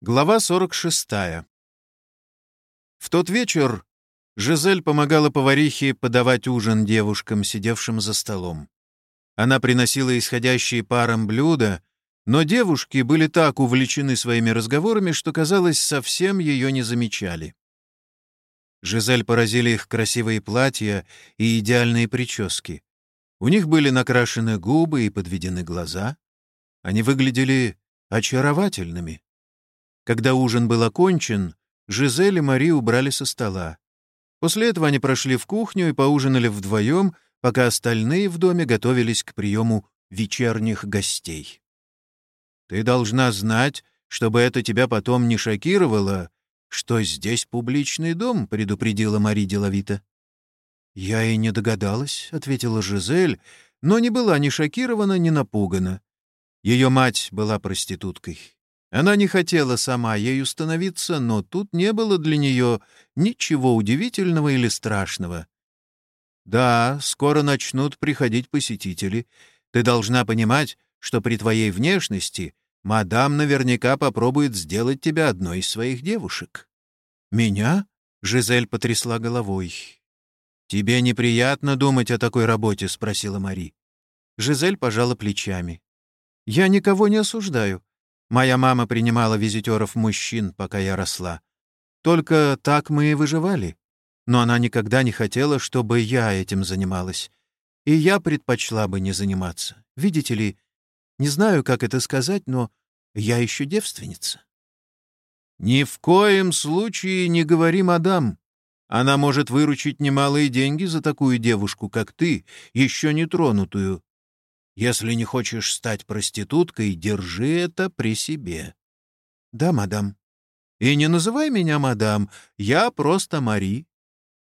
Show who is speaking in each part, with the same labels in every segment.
Speaker 1: Глава 46. В тот вечер Жизель помогала поварихе подавать ужин девушкам, сидевшим за столом. Она приносила исходящие паром блюда, но девушки были так увлечены своими разговорами, что, казалось, совсем ее не замечали. Жизель поразили их красивые платья и идеальные прически. У них были накрашены губы и подведены глаза. Они выглядели очаровательными. Когда ужин был окончен, Жизель и Мари убрали со стола. После этого они прошли в кухню и поужинали вдвоем, пока остальные в доме готовились к приему вечерних гостей. «Ты должна знать, чтобы это тебя потом не шокировало, что здесь публичный дом», — предупредила Мари деловито. «Я и не догадалась», — ответила Жизель, но не была ни шокирована, ни напугана. Ее мать была проституткой. Она не хотела сама ею становиться, но тут не было для нее ничего удивительного или страшного. «Да, скоро начнут приходить посетители. Ты должна понимать, что при твоей внешности мадам наверняка попробует сделать тебя одной из своих девушек». «Меня?» — Жизель потрясла головой. «Тебе неприятно думать о такой работе?» — спросила Мари. Жизель пожала плечами. «Я никого не осуждаю. Моя мама принимала визитеров мужчин, пока я росла. Только так мы и выживали. Но она никогда не хотела, чтобы я этим занималась. И я предпочла бы не заниматься. Видите ли, не знаю, как это сказать, но я еще девственница. «Ни в коем случае не говори, мадам. Она может выручить немалые деньги за такую девушку, как ты, еще не тронутую. Если не хочешь стать проституткой, держи это при себе. — Да, мадам. — И не называй меня мадам, я просто Мари.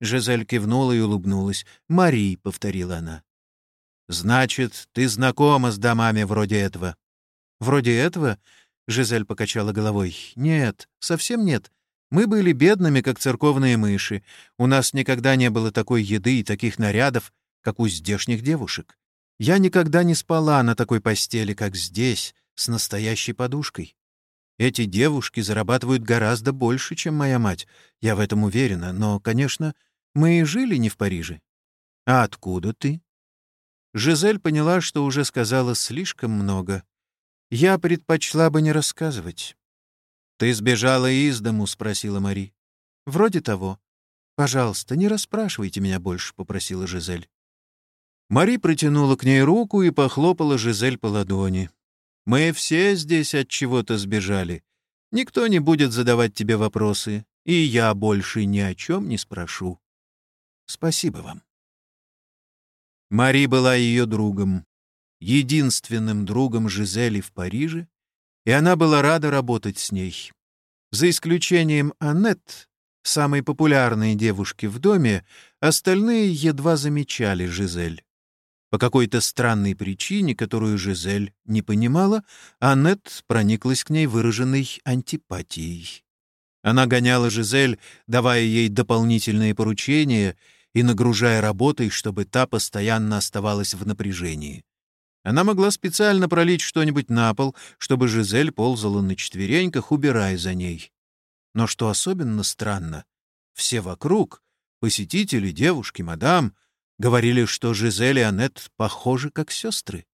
Speaker 1: Жизель кивнула и улыбнулась. «Мари», — повторила она. «Значит, ты знакома с домами вроде этого?» «Вроде этого?» — Жизель покачала головой. «Нет, совсем нет. Мы были бедными, как церковные мыши. У нас никогда не было такой еды и таких нарядов, как у здешних девушек. Я никогда не спала на такой постели, как здесь, с настоящей подушкой. Эти девушки зарабатывают гораздо больше, чем моя мать. Я в этом уверена, но, конечно, мы и жили не в Париже. А откуда ты? Жизель поняла, что уже сказала слишком много. Я предпочла бы не рассказывать. «Ты сбежала из дому?» — спросила Мари. «Вроде того. Пожалуйста, не расспрашивайте меня больше», — попросила Жизель. Мари протянула к ней руку и похлопала Жизель по ладони. «Мы все здесь от чего-то сбежали. Никто не будет задавать тебе вопросы, и я больше ни о чем не спрошу. Спасибо вам». Мари была ее другом, единственным другом Жизели в Париже, и она была рада работать с ней. За исключением Аннет, самой популярной девушки в доме, остальные едва замечали Жизель. По какой-то странной причине, которую Жизель не понимала, Аннет прониклась к ней выраженной антипатией. Она гоняла Жизель, давая ей дополнительные поручения и нагружая работой, чтобы та постоянно оставалась в напряжении. Она могла специально пролить что-нибудь на пол, чтобы Жизель ползала на четвереньках, убирая за ней. Но что особенно странно, все вокруг — посетители, девушки, мадам — Говорили, что Жизель и Аннет похожи как сестры.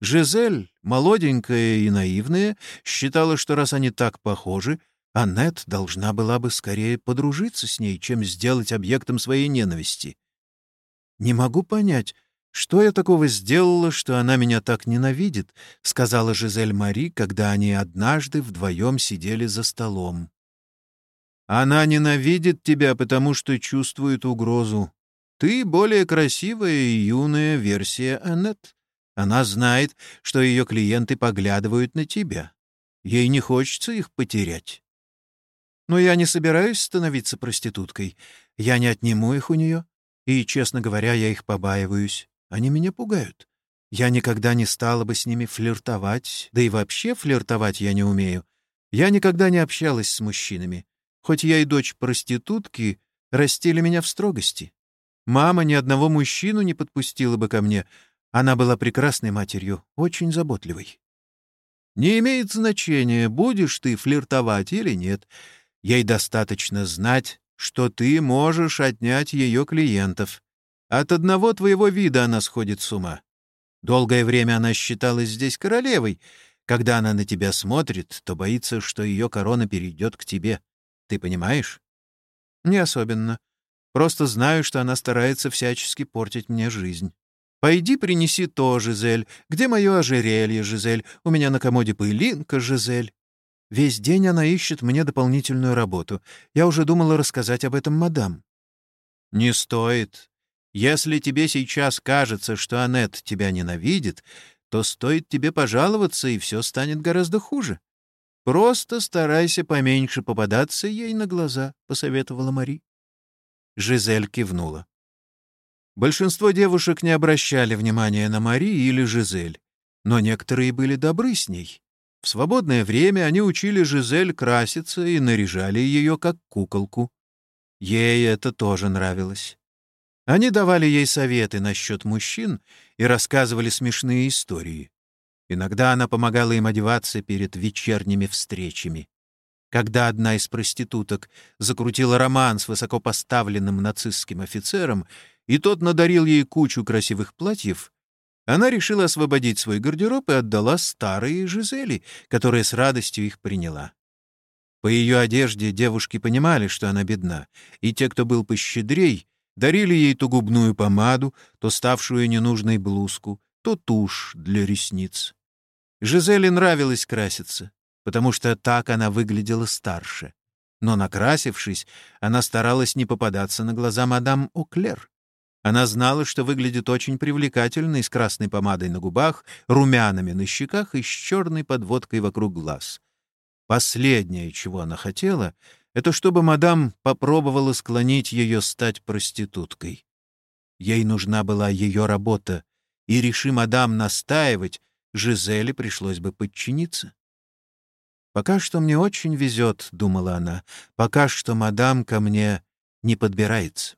Speaker 1: Жизель, молоденькая и наивная, считала, что раз они так похожи, Аннет должна была бы скорее подружиться с ней, чем сделать объектом своей ненависти. «Не могу понять, что я такого сделала, что она меня так ненавидит», — сказала Жизель Мари, когда они однажды вдвоем сидели за столом. «Она ненавидит тебя, потому что чувствует угрозу. Ты более красивая и юная версия Аннет. Она знает, что ее клиенты поглядывают на тебя. Ей не хочется их потерять. Но я не собираюсь становиться проституткой. Я не отниму их у нее. И, честно говоря, я их побаиваюсь. Они меня пугают. Я никогда не стала бы с ними флиртовать, да и вообще флиртовать я не умею. Я никогда не общалась с мужчинами. Хоть я и дочь проститутки, растили меня в строгости. Мама ни одного мужчину не подпустила бы ко мне. Она была прекрасной матерью, очень заботливой. Не имеет значения, будешь ты флиртовать или нет. Ей достаточно знать, что ты можешь отнять ее клиентов. От одного твоего вида она сходит с ума. Долгое время она считалась здесь королевой. Когда она на тебя смотрит, то боится, что ее корона перейдет к тебе. Ты понимаешь? Не особенно. Просто знаю, что она старается всячески портить мне жизнь. Пойди принеси то, Жизель. Где мое ожерелье, Жизель? У меня на комоде пылинка, Жизель. Весь день она ищет мне дополнительную работу. Я уже думала рассказать об этом мадам. Не стоит. Если тебе сейчас кажется, что Аннет тебя ненавидит, то стоит тебе пожаловаться, и все станет гораздо хуже. Просто старайся поменьше попадаться ей на глаза, — посоветовала Мари. Жизель кивнула. Большинство девушек не обращали внимания на Мари или Жизель, но некоторые были добры с ней. В свободное время они учили Жизель краситься и наряжали ее как куколку. Ей это тоже нравилось. Они давали ей советы насчет мужчин и рассказывали смешные истории. Иногда она помогала им одеваться перед вечерними встречами. Когда одна из проституток закрутила роман с высокопоставленным нацистским офицером, и тот надарил ей кучу красивых платьев, она решила освободить свой гардероб и отдала старые Жизели, которая с радостью их приняла. По ее одежде девушки понимали, что она бедна, и те, кто был пощедрей, дарили ей то губную помаду, то ставшую ненужной блузку, то тушь для ресниц. Жизели нравилось краситься, потому что так она выглядела старше. Но, накрасившись, она старалась не попадаться на глаза мадам Оклер. Она знала, что выглядит очень привлекательной с красной помадой на губах, румянами на щеках и с черной подводкой вокруг глаз. Последнее, чего она хотела, это чтобы мадам попробовала склонить ее стать проституткой. Ей нужна была ее работа, и, реши мадам настаивать, Жизели пришлось бы подчиниться. «Пока что мне очень везет», — думала она, — «пока что мадам ко мне не подбирается».